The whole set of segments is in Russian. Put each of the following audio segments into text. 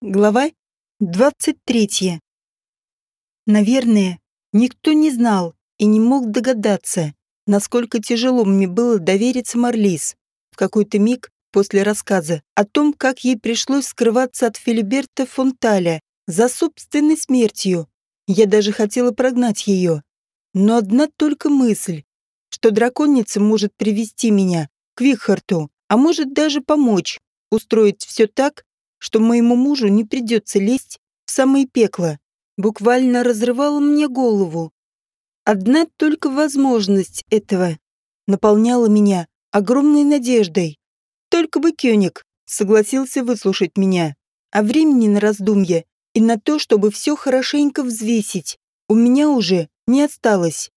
Глава 23. Наверное, никто не знал и не мог догадаться, насколько тяжело мне было довериться Марлис. В какой-то миг после рассказа о том, как ей пришлось скрываться от Филиберта Фонталя за собственной смертью, я даже хотела прогнать ее. Но одна только мысль, что драконица может привести меня к Вихарту, а может даже помочь устроить все так, что моему мужу не придется лезть в самое пекло, буквально разрывало мне голову. Одна только возможность этого наполняла меня огромной надеждой. Только бы Кёник согласился выслушать меня, а времени на раздумье и на то, чтобы все хорошенько взвесить, у меня уже не осталось.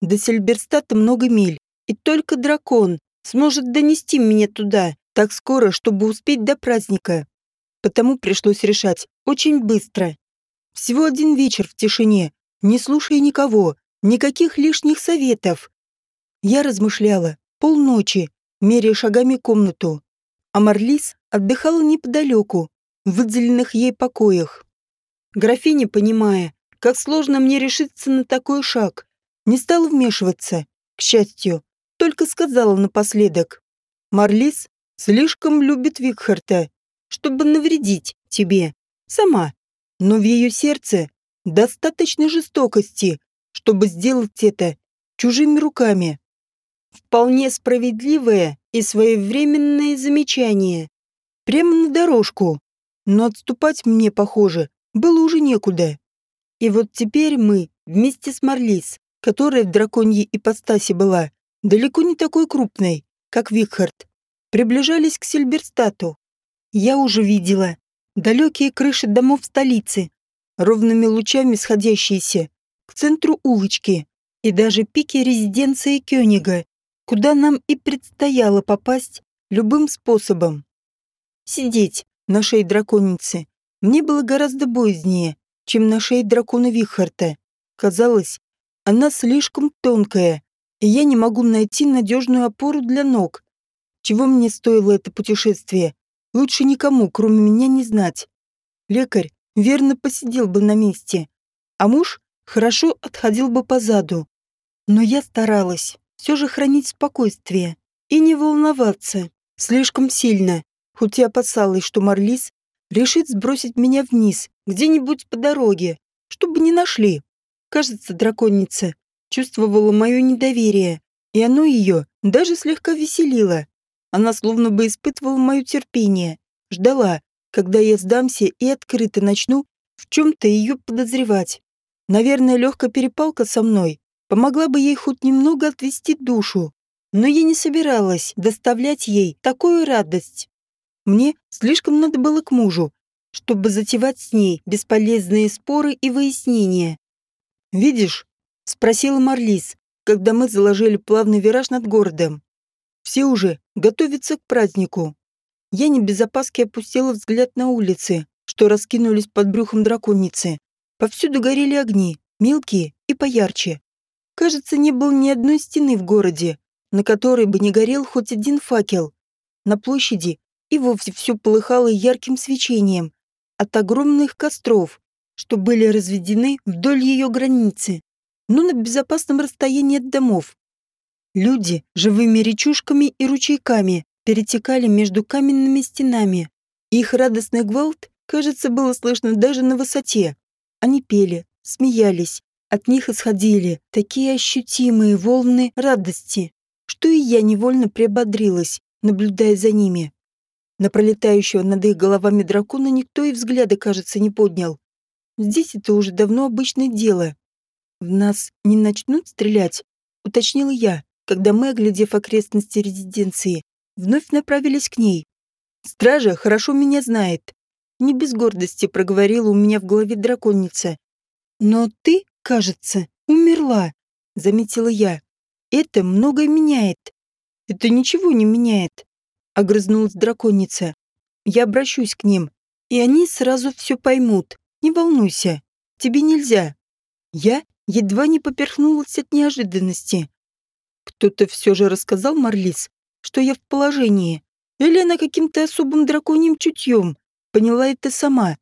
До Сельберстата много миль, и только дракон сможет донести меня туда так скоро, чтобы успеть до праздника потому пришлось решать очень быстро. Всего один вечер в тишине, не слушая никого, никаких лишних советов. Я размышляла полночи, меряя шагами комнату, а Марлис отдыхала неподалеку, в выделенных ей покоях. Графиня, понимая, как сложно мне решиться на такой шаг, не стала вмешиваться, к счастью, только сказала напоследок. Марлис слишком любит Викхарта чтобы навредить тебе. Сама. Но в ее сердце достаточно жестокости, чтобы сделать это чужими руками. Вполне справедливое и своевременное замечание. Прямо на дорожку. Но отступать мне, похоже, было уже некуда. И вот теперь мы, вместе с Марлис, которая в драконьей ипостаси была, далеко не такой крупной, как Викхард, приближались к Сильберстату. Я уже видела далекие крыши домов столицы, ровными лучами сходящиеся к центру улочки и даже пики резиденции Кёнига, куда нам и предстояло попасть любым способом. Сидеть на шее драконицы мне было гораздо боязнее, чем на шее дракона Вихарта. Казалось, она слишком тонкая, и я не могу найти надежную опору для ног. Чего мне стоило это путешествие? Лучше никому, кроме меня, не знать. Лекарь верно посидел бы на месте, а муж хорошо отходил бы позаду. Но я старалась все же хранить спокойствие и не волноваться слишком сильно, хоть и опасалась, что Марлис решит сбросить меня вниз, где-нибудь по дороге, чтобы не нашли. Кажется, драконица чувствовала мое недоверие, и оно ее даже слегка веселило. Она словно бы испытывала мое терпение, ждала, когда я сдамся и открыто начну в чем-то ее подозревать. Наверное, легкая перепалка со мной помогла бы ей хоть немного отвести душу, но я не собиралась доставлять ей такую радость. Мне слишком надо было к мужу, чтобы затевать с ней бесполезные споры и выяснения. «Видишь?» — спросила Марлис, когда мы заложили плавный вираж над городом. Все уже готовятся к празднику. Я не без опаски опустила взгляд на улицы, что раскинулись под брюхом драконицы. Повсюду горели огни, мелкие и поярче. Кажется, не было ни одной стены в городе, на которой бы не горел хоть один факел. На площади и вовсе все полыхало ярким свечением от огромных костров, что были разведены вдоль ее границы, но на безопасном расстоянии от домов. Люди живыми речушками и ручейками перетекали между каменными стенами. Их радостный гвалт, кажется, было слышно даже на высоте. Они пели, смеялись. От них исходили такие ощутимые волны радости, что и я невольно приободрилась, наблюдая за ними. На пролетающего над их головами дракона никто и взгляда, кажется, не поднял. Здесь это уже давно обычное дело. В нас не начнут стрелять, уточнила я, когда мы, оглядев окрестности резиденции, вновь направились к ней. «Стража хорошо меня знает», — не без гордости проговорила у меня в голове драконица. «Но ты, кажется, умерла», — заметила я. «Это многое меняет». «Это ничего не меняет», — огрызнулась драконица. «Я обращусь к ним, и они сразу все поймут. Не волнуйся, тебе нельзя». Я едва не поперхнулась от неожиданности. Кто-то все же рассказал Марлис, что я в положении. Или она каким-то особым драконьим чутьем поняла это сама.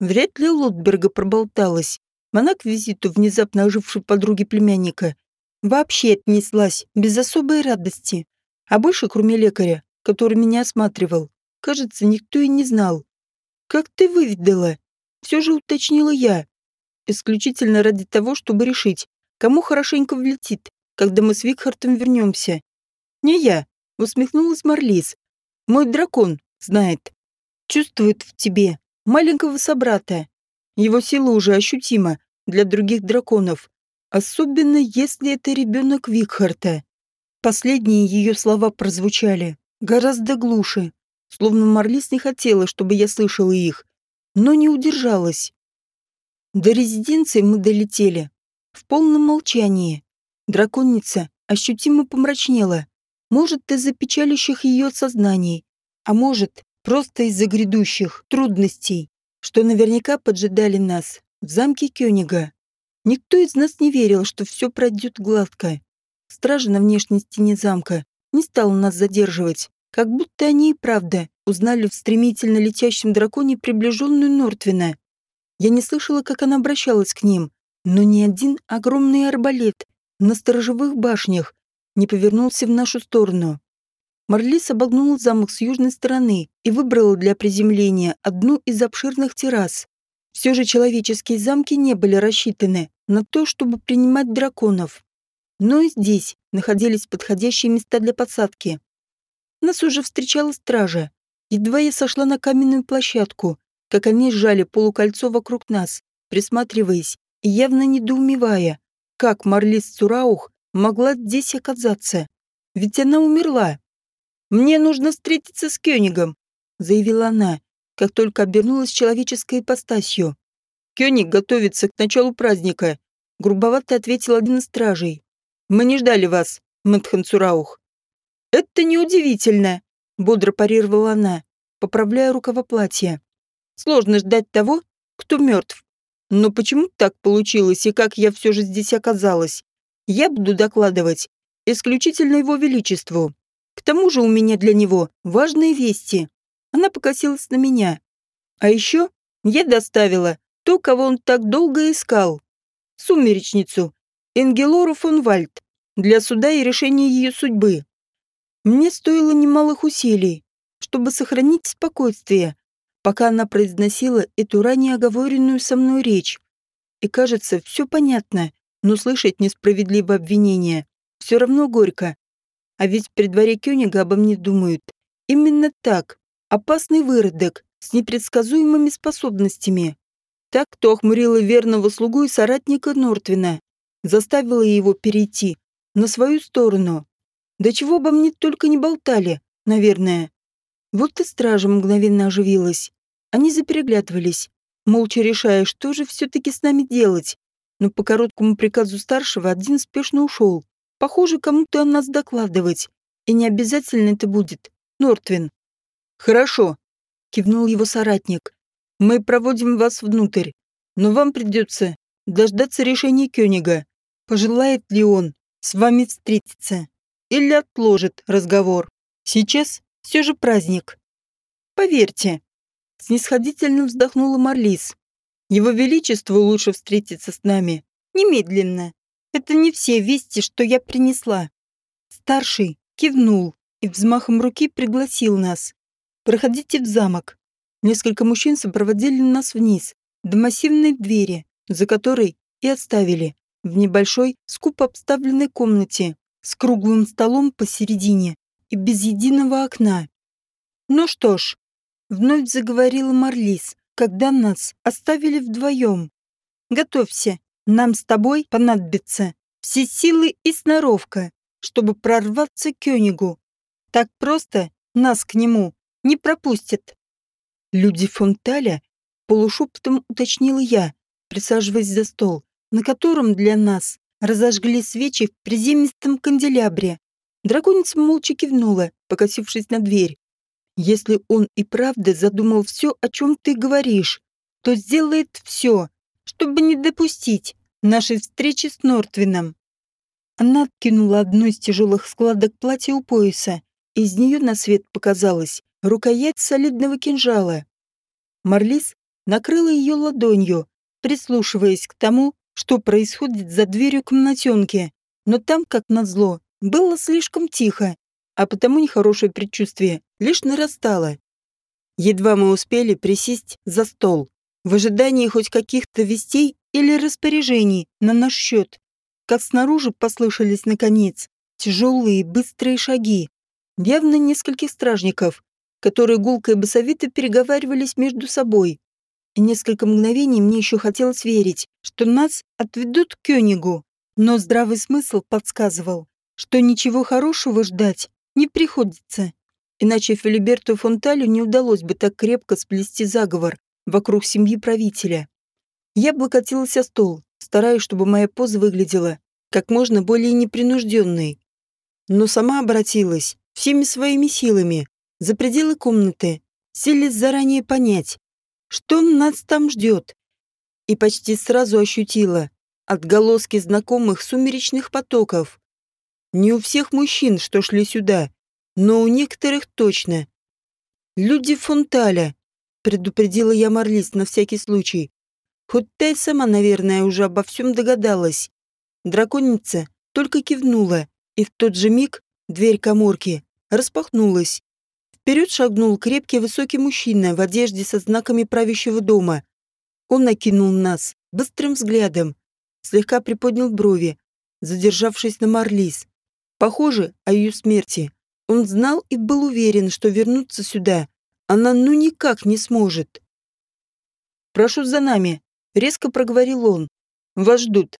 Вряд ли Лотберга проболталась. Она к визиту внезапно ожившей подруги племянника вообще отнеслась без особой радости. А больше, кроме лекаря, который меня осматривал, кажется, никто и не знал. «Как ты выведала?» Все же уточнила я. Исключительно ради того, чтобы решить, кому хорошенько влетит, когда мы с Викхартом вернемся. «Не я», — усмехнулась Марлис. «Мой дракон знает. Чувствует в тебе маленького собрата. Его сила уже ощутима для других драконов, особенно если это ребенок Викхарта. Последние ее слова прозвучали гораздо глуше, словно Марлис не хотела, чтобы я слышала их, но не удержалась. До резиденции мы долетели в полном молчании. Драконица ощутимо помрачнела, может, из-за печалящих ее сознаний, а может, просто из-за грядущих трудностей, что наверняка поджидали нас в замке Кёнига. Никто из нас не верил, что все пройдет гладко. Стража на внешней стене замка не стала нас задерживать, как будто они и правда узнали в стремительно летящем драконе приближенную Нортвина. Я не слышала, как она обращалась к ним, но ни один огромный арбалет на сторожевых башнях не повернулся в нашу сторону. Марлис обогнула замок с южной стороны и выбрала для приземления одну из обширных террас. Все же человеческие замки не были рассчитаны на то, чтобы принимать драконов. Но и здесь находились подходящие места для подсадки. Нас уже встречала стража. Едва я сошла на каменную площадку, как они сжали полукольцо вокруг нас, присматриваясь и явно недоумевая, как Марлис Цураух могла здесь оказаться. Ведь она умерла. «Мне нужно встретиться с Кёнигом», — заявила она, как только обернулась человеческой ипостасью. «Кёник готовится к началу праздника», — грубовато ответил один из стражей. «Мы не ждали вас, Мэтхан Цураух». «Это неудивительно», — бодро парировала она, поправляя рукава платья. «Сложно ждать того, кто мертв. Но почему так получилось и как я все же здесь оказалась? Я буду докладывать исключительно его величеству. К тому же у меня для него важные вести. Она покосилась на меня. А еще я доставила то, кого он так долго искал. Сумеречницу, Энгелору фон Вальд, для суда и решения ее судьбы. Мне стоило немалых усилий, чтобы сохранить спокойствие, пока она произносила эту ранее оговоренную со мной речь. И кажется, все понятно, но слышать несправедливое обвинение все равно горько. А ведь при дворе Кёнига обо мне думают. Именно так. Опасный выродок с непредсказуемыми способностями. Так, кто охмурила верного слугу и соратника Нортвина, заставила его перейти на свою сторону. Да чего обо мне только не болтали, наверное. Вот и стража мгновенно оживилась. Они запереглядывались, молча решая, что же все-таки с нами делать. Но по короткому приказу старшего один спешно ушел. Похоже, кому-то о нас докладывать. И не обязательно это будет. Нортвин. Хорошо, кивнул его соратник. Мы проводим вас внутрь. Но вам придется дождаться решения Кёнига. Пожелает ли он с вами встретиться? Или отложит разговор? Сейчас все же праздник. Поверьте, Снисходительно вздохнула Марлис. Его Величеству лучше встретиться с нами. Немедленно. Это не все вести, что я принесла. Старший кивнул и взмахом руки пригласил нас. Проходите в замок. Несколько мужчин сопроводили нас вниз, до массивной двери, за которой и оставили, в небольшой, скупо обставленной комнате, с круглым столом посередине и без единого окна. Ну что ж, Вновь заговорила Марлис, когда нас оставили вдвоем. «Готовься, нам с тобой понадобится все силы и сноровка, чтобы прорваться к Кёнигу. Так просто нас к нему не пропустят». «Люди Фонталя?» — полушепотом уточнила я, присаживаясь за стол, на котором для нас разожгли свечи в приземистом канделябре. Драконица молча кивнула, покосившись на дверь. Если он и правда задумал все, о чем ты говоришь, то сделает все, чтобы не допустить нашей встречи с Нортвином. Она откинула одну из тяжелых складок платья у пояса. Из нее на свет показалась рукоять солидного кинжала. Марлис накрыла ее ладонью, прислушиваясь к тому, что происходит за дверью комнатенки. Но там, как назло, было слишком тихо, а потому нехорошее предчувствие лишь нарастало. Едва мы успели присесть за стол, в ожидании хоть каких-то вестей или распоряжений на наш счет, как снаружи послышались, наконец, тяжелые быстрые шаги, явно нескольких стражников, которые гулко и басовито переговаривались между собой. И несколько мгновений мне еще хотелось верить, что нас отведут к Кёнигу, но здравый смысл подсказывал, что ничего хорошего ждать не приходится. Иначе Филиберту Фонталю не удалось бы так крепко сплести заговор вокруг семьи правителя. Я облокотилась о стол, стараясь, чтобы моя поза выглядела как можно более непринужденной. Но сама обратилась всеми своими силами за пределы комнаты, силясь заранее понять, что нас там ждет. И почти сразу ощутила отголоски знакомых сумеречных потоков. Не у всех мужчин, что шли сюда, но у некоторых точно. Люди Фонталя, предупредила я Марлис на всякий случай. Хоть та сама, наверное, уже обо всем догадалась. Драконица только кивнула, и в тот же миг дверь коморки распахнулась. Вперед шагнул крепкий высокий мужчина в одежде со знаками правящего дома. Он накинул нас быстрым взглядом, слегка приподнял брови, задержавшись на Марлис. Похоже, о ее смерти. Он знал и был уверен, что вернуться сюда она ну никак не сможет. «Прошу за нами», — резко проговорил он. «Вас ждут».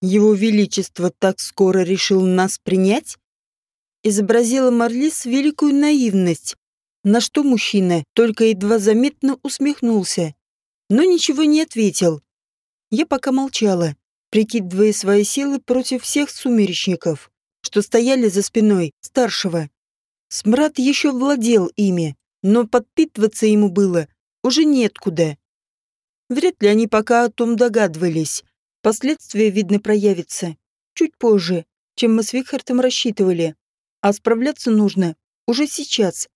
«Его Величество так скоро решил нас принять?» Изобразила Марлис великую наивность, на что мужчина только едва заметно усмехнулся, но ничего не ответил. Я пока молчала, прикидывая свои силы против всех сумеречников, что стояли за спиной старшего. Смрад еще владел ими, но подпитываться ему было уже неоткуда. Вряд ли они пока о том догадывались. Последствия, видно, проявятся чуть позже, чем мы с Викхартом рассчитывали. А справляться нужно уже сейчас.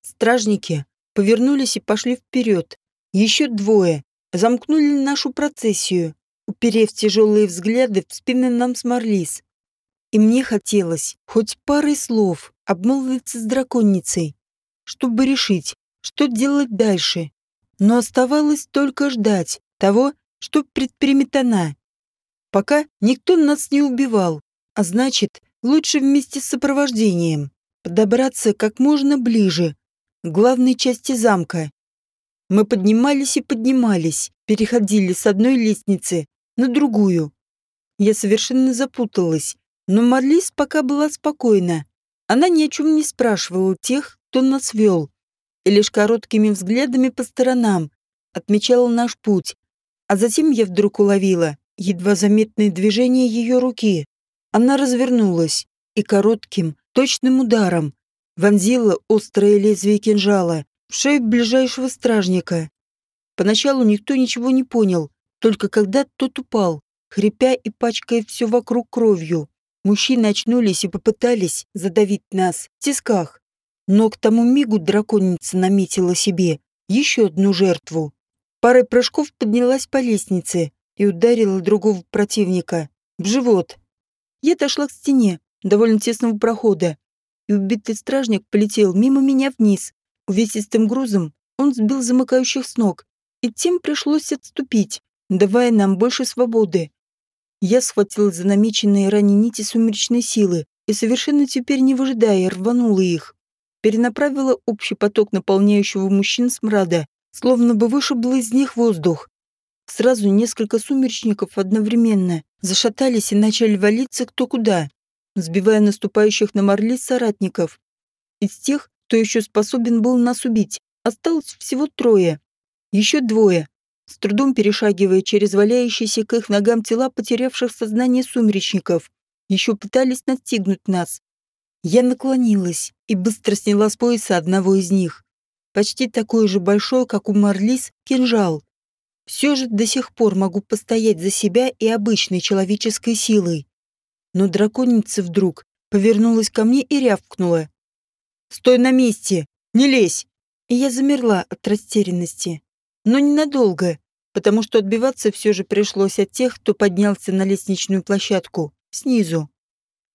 Стражники повернулись и пошли вперед. Еще двое замкнули нашу процессию, уперев тяжелые взгляды в спины нам с Марлис. И мне хотелось хоть парой слов обмолвиться с драконницей, чтобы решить, что делать дальше. Но оставалось только ждать того, что предпримет она. Пока никто нас не убивал, а значит, лучше вместе с сопровождением подобраться как можно ближе к главной части замка. Мы поднимались и поднимались, переходили с одной лестницы на другую. Я совершенно запуталась, но Марлис пока была спокойна. Она ни о чем не спрашивала тех, кто нас вел, и лишь короткими взглядами по сторонам отмечала наш путь, а затем я вдруг уловила едва заметное движение ее руки. Она развернулась и коротким, точным ударом вонзила острое лезвие кинжала в шею ближайшего стражника. Поначалу никто ничего не понял, только когда тот упал, хрипя и пачкая все вокруг кровью. Мужчины очнулись и попытались задавить нас в тисках. Но к тому мигу драконица наметила себе еще одну жертву. Парой прыжков поднялась по лестнице и ударила другого противника в живот. Я дошла к стене довольно тесного прохода, и убитый стражник полетел мимо меня вниз. Увесистым грузом он сбил замыкающих с ног, и тем пришлось отступить, давая нам больше свободы. Я схватилась за намеченные ранее нити сумеречной силы и совершенно теперь не выжидая рванула их перенаправила общий поток наполняющего мужчин смрада, словно бы вышибла из них воздух. Сразу несколько сумеречников одновременно зашатались и начали валиться кто куда, сбивая наступающих на Марли соратников. Из тех, кто еще способен был нас убить, осталось всего трое. Еще двое, с трудом перешагивая через валяющиеся к их ногам тела потерявших сознание сумеречников, еще пытались настигнуть нас. Я наклонилась и быстро сняла с пояса одного из них. Почти такой же большой, как у Марлис, кинжал. Все же до сих пор могу постоять за себя и обычной человеческой силой. Но драконица вдруг повернулась ко мне и рявкнула. «Стой на месте! Не лезь!» и я замерла от растерянности. Но ненадолго, потому что отбиваться все же пришлось от тех, кто поднялся на лестничную площадку, снизу.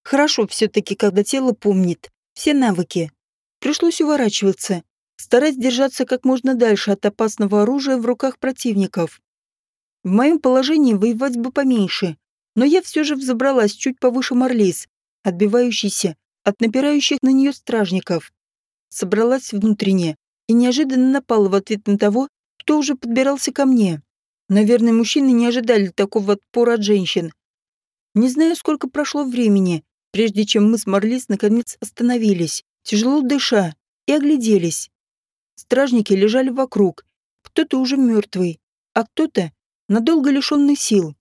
Хорошо все-таки, когда тело помнит все навыки. Пришлось уворачиваться, стараясь держаться как можно дальше от опасного оружия в руках противников. В моем положении воевать бы поменьше, но я все же взобралась чуть повыше Марлис, отбивающийся от напирающих на нее стражников. Собралась внутренне и неожиданно напала в ответ на того, кто уже подбирался ко мне. Наверное, мужчины не ожидали такого отпора от женщин. Не знаю, сколько прошло времени, прежде чем мы с Марлис наконец остановились, тяжело дыша, и огляделись. Стражники лежали вокруг, кто-то уже мертвый, а кто-то надолго лишенный сил.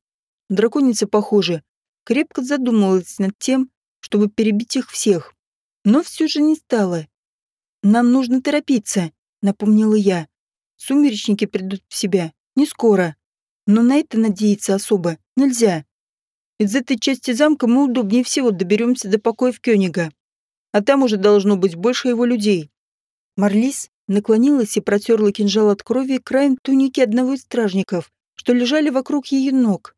Драконица, похоже, крепко задумалась над тем, чтобы перебить их всех. Но все же не стала. «Нам нужно торопиться», — напомнила я. «Сумеречники придут в себя. Не скоро. Но на это надеяться особо нельзя. Из этой части замка мы удобнее всего доберемся до покоев Кёнига. А там уже должно быть больше его людей». Марлис наклонилась и протерла кинжал от крови краем туники одного из стражников, что лежали вокруг ее ног.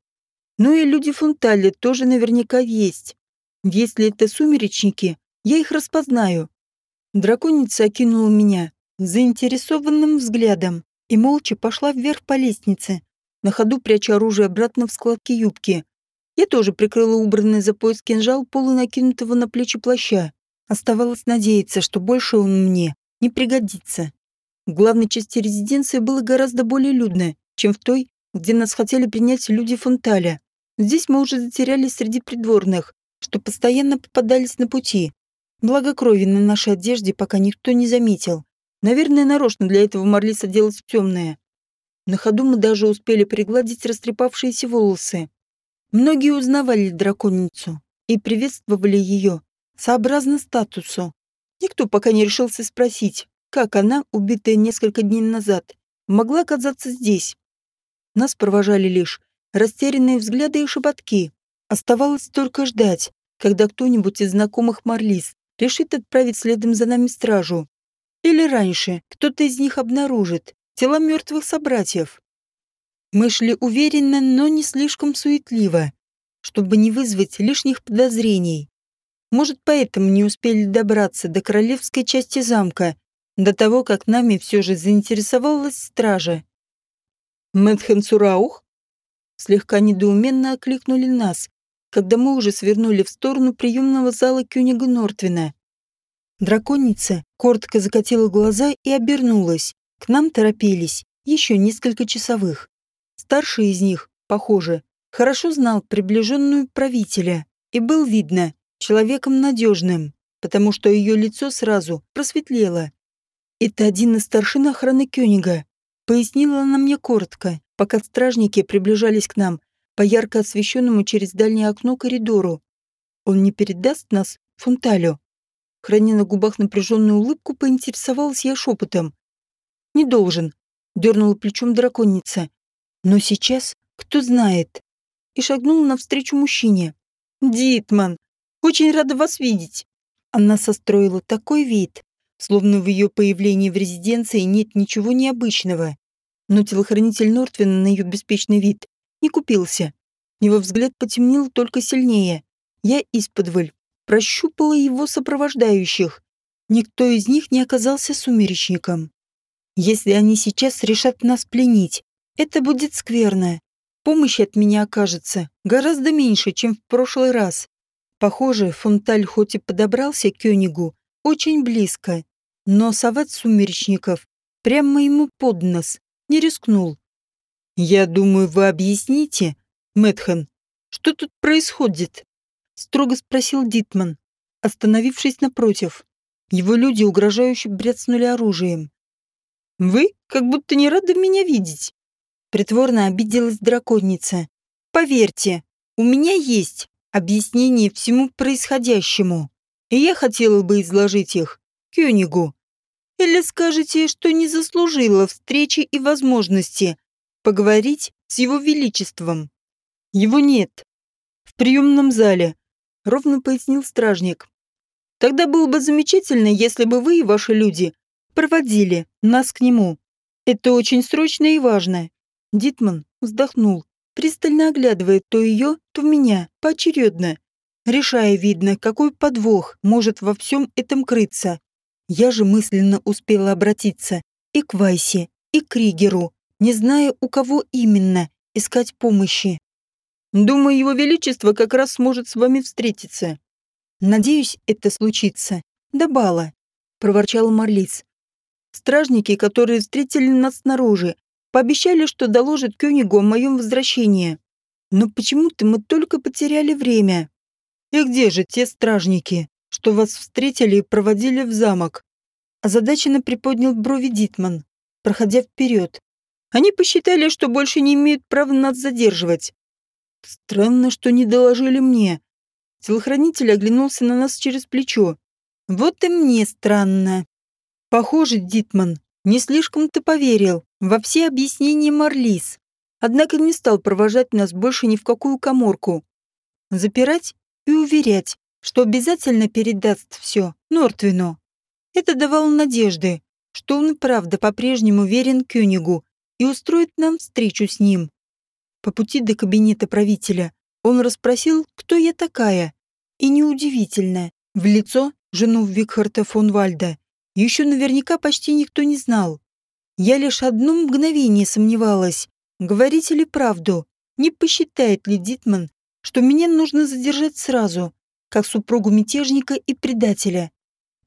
Ну и люди Фунтали тоже наверняка есть. Если это сумеречники, я их распознаю. Драконица окинула меня заинтересованным взглядом и молча пошла вверх по лестнице, на ходу пряча оружие обратно в складки юбки. Я тоже прикрыла убранный за пояс кинжал полунакинутого на плечи плаща. Оставалось надеяться, что больше он мне не пригодится. В главной части резиденции было гораздо более людно, чем в той, где нас хотели принять люди Фонталя. Здесь мы уже затерялись среди придворных, что постоянно попадались на пути. Благо крови на нашей одежде пока никто не заметил. Наверное, нарочно для этого Марлиса делать темное. На ходу мы даже успели пригладить растрепавшиеся волосы. Многие узнавали драконицу и приветствовали ее сообразно статусу. Никто пока не решился спросить, как она, убитая несколько дней назад, могла оказаться здесь. Нас провожали лишь растерянные взгляды и шепотки. Оставалось только ждать, когда кто-нибудь из знакомых Марлис решит отправить следом за нами стражу. Или раньше кто-то из них обнаружит тела мертвых собратьев. Мы шли уверенно, но не слишком суетливо, чтобы не вызвать лишних подозрений. Может, поэтому не успели добраться до королевской части замка, до того, как нами все же заинтересовалась стража. «Мэтхэн Сураух?» Слегка недоуменно окликнули нас, когда мы уже свернули в сторону приемного зала Кюнига Нортвина. Драконица коротко закатила глаза и обернулась. К нам торопились еще несколько часовых. Старший из них, похоже, хорошо знал приближенную правителя и был, видно, человеком надежным, потому что ее лицо сразу просветлело. Это один из старшин охраны Кёнига, Пояснила она мне коротко, пока стражники приближались к нам по ярко освещенному через дальнее окно коридору. Он не передаст нас Фунталю. Храня на губах напряженную улыбку, поинтересовалась я шепотом. «Не должен», — дернула плечом драконица. «Но сейчас кто знает». И шагнула навстречу мужчине. «Дитман, очень рада вас видеть». Она состроила такой вид, словно в ее появлении в резиденции нет ничего необычного но телохранитель Нортвина на ее беспечный вид не купился. Его взгляд потемнел только сильнее. Я исподволь прощупала его сопровождающих. Никто из них не оказался сумеречником. Если они сейчас решат нас пленить, это будет скверно. Помощи от меня окажется гораздо меньше, чем в прошлый раз. Похоже, Фонталь хоть и подобрался к Кёнигу очень близко, но совать сумеречников прямо ему под нос не рискнул. «Я думаю, вы объясните, Мэтхан, что тут происходит?» Строго спросил Дитман, остановившись напротив. Его люди угрожающе бряцнули оружием. «Вы как будто не рады меня видеть», притворно обиделась драконица. «Поверьте, у меня есть объяснение всему происходящему, и я хотела бы изложить их Кёнигу. Или скажете, что не заслужила встречи и возможности поговорить с его величеством? Его нет. В приемном зале, ровно пояснил стражник. Тогда было бы замечательно, если бы вы и ваши люди проводили нас к нему. Это очень срочно и важно. Дитман вздохнул, пристально оглядывая то ее, то меня, поочередно, решая, видно, какой подвох может во всем этом крыться. Я же мысленно успела обратиться и к Вайсе, и к Кригеру, не зная, у кого именно искать помощи. Думаю, его величество как раз сможет с вами встретиться. Надеюсь, это случится. До бала, проворчал Марлиц. Стражники, которые встретили нас снаружи, пообещали, что доложат Кёнигу о моем возвращении. Но почему-то мы только потеряли время. И где же те стражники, что вас встретили и проводили в замок? Озадаченно приподнял брови Дитман, проходя вперед. Они посчитали, что больше не имеют права нас задерживать. Странно, что не доложили мне. Телохранитель оглянулся на нас через плечо. Вот и мне странно. Похоже, Дитман не слишком-то поверил во все объяснения Марлис, однако не стал провожать нас больше ни в какую коморку. Запирать и уверять, что обязательно передаст все Нортвину. Это давало надежды, что он правда по-прежнему верен Кёнигу и устроит нам встречу с ним. По пути до кабинета правителя он расспросил, кто я такая, и неудивительно, в лицо жену Викхарта фон Вальда еще наверняка почти никто не знал. Я лишь одно мгновение сомневалась, говорить ли правду, не посчитает ли Дитман, что меня нужно задержать сразу, как супругу мятежника и предателя.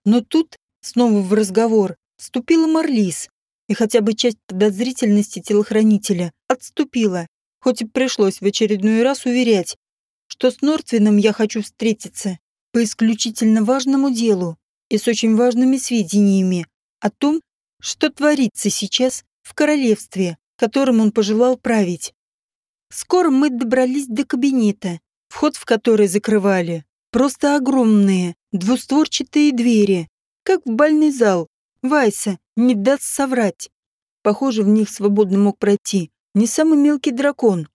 Но тут, снова в разговор, вступила Марлис, и хотя бы часть подозрительности телохранителя отступила, хоть и пришлось в очередной раз уверять, что с Нортвином я хочу встретиться по исключительно важному делу и с очень важными сведениями о том, что творится сейчас в королевстве, которым он пожелал править. Скоро мы добрались до кабинета, вход в который закрывали. Просто огромные, двустворчатые двери, как в бальный зал. Вайса не даст соврать. Похоже, в них свободно мог пройти не самый мелкий дракон.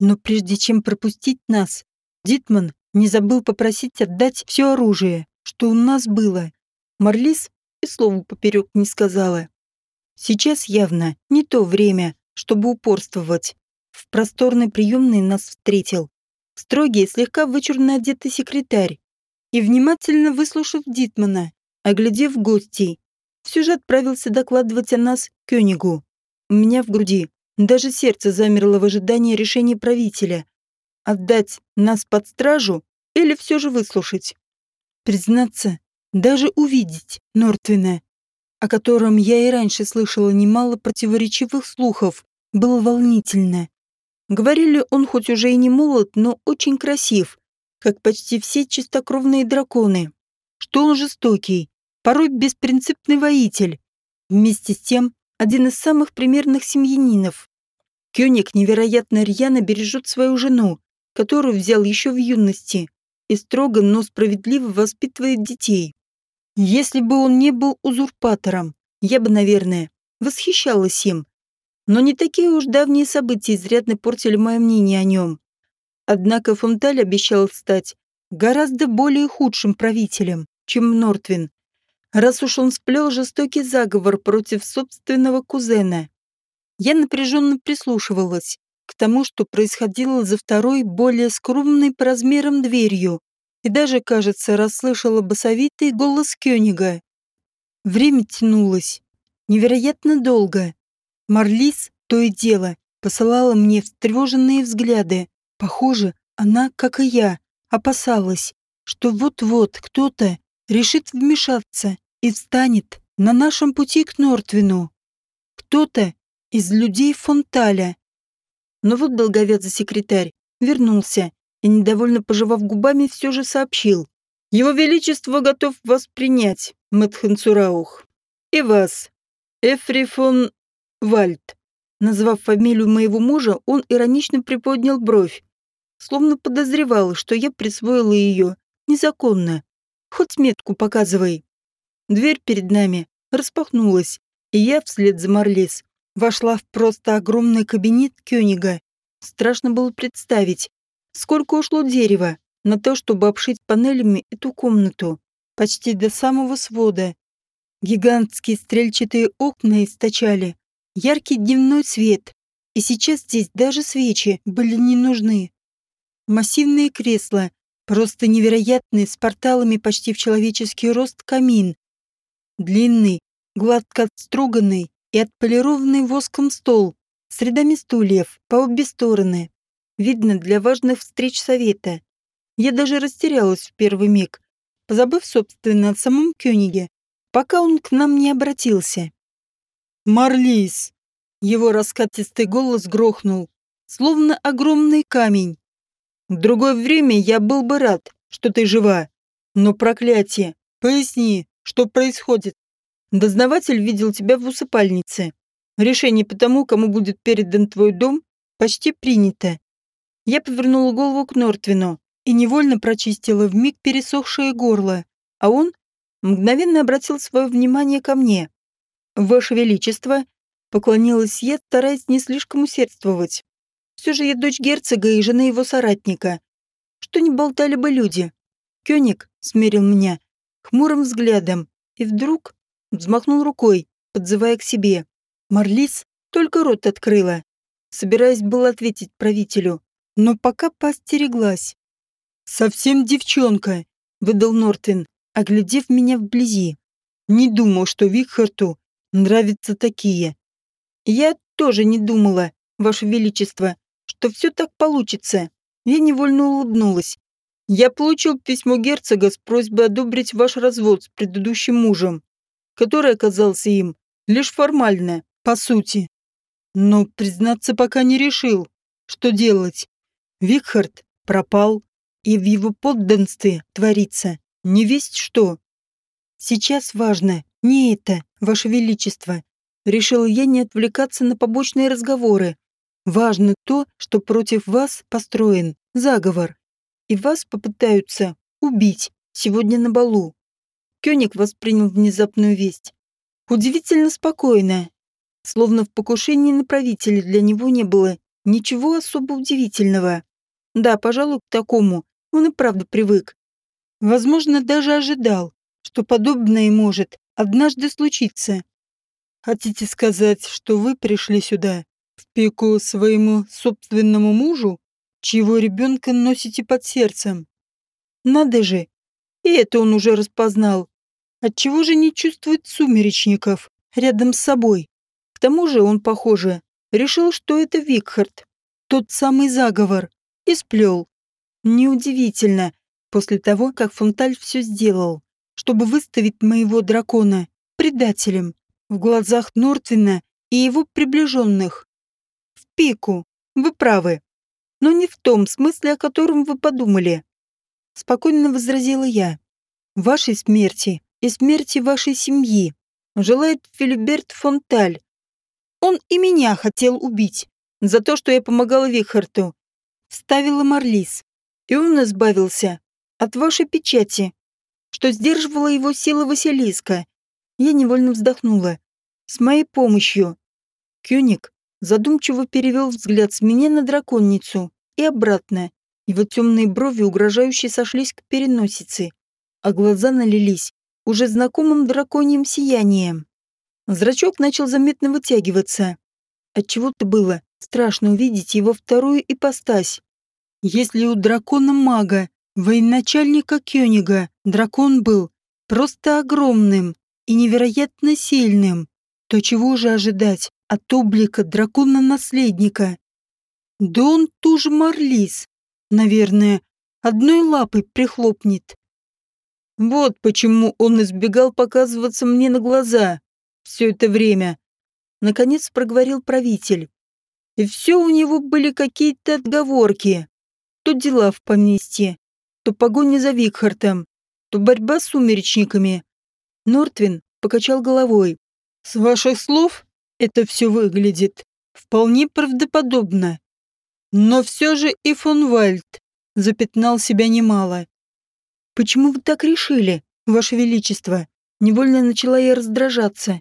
Но прежде чем пропустить нас, Дитман не забыл попросить отдать все оружие, что у нас было. Марлис и слову поперек не сказала. Сейчас явно не то время, чтобы упорствовать. В просторной приемной нас встретил строгий, слегка вычурно одетый секретарь и, внимательно выслушав Дитмана, оглядев гостей, все же отправился докладывать о нас Кёнигу. У меня в груди даже сердце замерло в ожидании решения правителя. Отдать нас под стражу или все же выслушать? Признаться, даже увидеть Нортвина, о котором я и раньше слышала немало противоречивых слухов, было волнительно. Говорили, он хоть уже и не молод, но очень красив, как почти все чистокровные драконы. Что он жестокий, порой беспринципный воитель. Вместе с тем, один из самых примерных семьянинов. Кёник невероятно рьяно бережет свою жену, которую взял еще в юности, и строго, но справедливо воспитывает детей. Если бы он не был узурпатором, я бы, наверное, восхищалась им. Но не такие уж давние события изрядно портили мое мнение о нем. Однако Фонталь обещал стать гораздо более худшим правителем, чем Нортвин, раз уж он сплел жестокий заговор против собственного кузена. Я напряженно прислушивалась к тому, что происходило за второй, более скромной по размерам дверью, и даже, кажется, расслышала басовитый голос Кёнига. Время тянулось. Невероятно долго. Марлис, то и дело, посылала мне встревоженные взгляды. Похоже, она, как и я, опасалась, что вот-вот кто-то решит вмешаться и встанет на нашем пути к Нортвину. Кто-то из людей Фонталя. Но вот долговязый секретарь вернулся и, недовольно пожевав губами, все же сообщил. «Его Величество готов вас принять, Мэтхенцураух. И вас, Эфри фон Вальд». Назвав фамилию моего мужа, он иронично приподнял бровь, словно подозревал, что я присвоила ее незаконно. Хоть метку показывай. Дверь перед нами распахнулась, и я вслед за Марлис вошла в просто огромный кабинет Кёнига. Страшно было представить, Сколько ушло дерева на то, чтобы обшить панелями эту комнату, почти до самого свода. Гигантские стрельчатые окна источали яркий дневной свет, и сейчас здесь даже свечи были не нужны. Массивные кресла, просто невероятные, с порталами почти в человеческий рост камин. Длинный, гладко отструганный и отполированный воском стол с рядами стульев по обе стороны. Видно для важных встреч совета. Я даже растерялась в первый миг, позабыв, собственно, о самом Кёниге пока он к нам не обратился. «Марлис!» Его раскатистый голос грохнул, словно огромный камень. «В другое время я был бы рад, что ты жива. Но проклятие! Поясни, что происходит. Дознаватель видел тебя в усыпальнице. Решение по тому, кому будет передан твой дом, почти принято. Я повернула голову к Нортвину и невольно прочистила вмиг пересохшее горло, а он мгновенно обратил свое внимание ко мне. «Ваше Величество», — поклонилась я, стараясь не слишком усердствовать. «Все же я дочь герцога и жена его соратника. Что не болтали бы люди?» Кёник смерил меня хмурым взглядом и вдруг взмахнул рукой, подзывая к себе. Марлис только рот открыла, собираясь было ответить правителю, но пока постереглась. «Совсем девчонка», — выдал Нортвин, оглядев меня вблизи. Не думал, что Викхарту нравятся такие. Я тоже не думала, Ваше Величество, что все так получится. Я невольно улыбнулась. Я получил письмо герцога с просьбой одобрить ваш развод с предыдущим мужем, который оказался им лишь формально, по сути. Но, признаться, пока не решил, что делать. Викхард пропал, и в его подданстве творится не весть что. Сейчас важно не это, Ваше Величество. Решила я не отвлекаться на побочные разговоры. Важно то, что против вас построен заговор. И вас попытаются убить сегодня на балу. Кёник воспринял внезапную весть. Удивительно спокойно. Словно в покушении на правителя для него не было ничего особо удивительного. Да, пожалуй, к такому он и правда привык. Возможно, даже ожидал, что подобное может однажды случиться. Хотите сказать, что вы пришли сюда, в пику своему собственному мужу, чьего ребенка носите под сердцем? Надо же, и это он уже распознал. Отчего же не чувствует сумеречников рядом с собой? К тому же он, похоже, решил, что это Викхард, тот самый заговор, и сплел. Неудивительно, после того, как Фонталь все сделал, чтобы выставить моего дракона предателем в глазах Нортвина и его приближенных. В пику, вы правы, но не в том смысле, о котором вы подумали. Спокойно возразила я. Вашей смерти и смерти вашей семьи желает Филиберт Фонталь. Он и меня хотел убить за то, что я помогала Вихарту. Вставила Марлис. И он избавился от вашей печати, что сдерживала его сила Василиска. Я невольно вздохнула. С моей помощью. Кёник задумчиво перевел взгляд с меня на драконницу и обратно. Его темные брови угрожающе сошлись к переносице, а глаза налились уже знакомым драконьим сиянием. Зрачок начал заметно вытягиваться. Отчего-то было страшно увидеть его вторую ипостась. Если у дракона-мага Военачальника Кёнига дракон был просто огромным и невероятно сильным. То чего же ожидать от облика дракона-наследника? Да он тоже Марлис, наверное, одной лапой прихлопнет. Вот почему он избегал показываться мне на глаза все это время. Наконец проговорил правитель. И все у него были какие-то отговорки. То дела в поместье, то погоня за Викхартом, то борьба с сумеречниками. Нортвин покачал головой. С ваших слов это все выглядит вполне правдоподобно. Но все же и фон Вальд запятнал себя немало. «Почему вы так решили, Ваше Величество?» Невольно начала я раздражаться.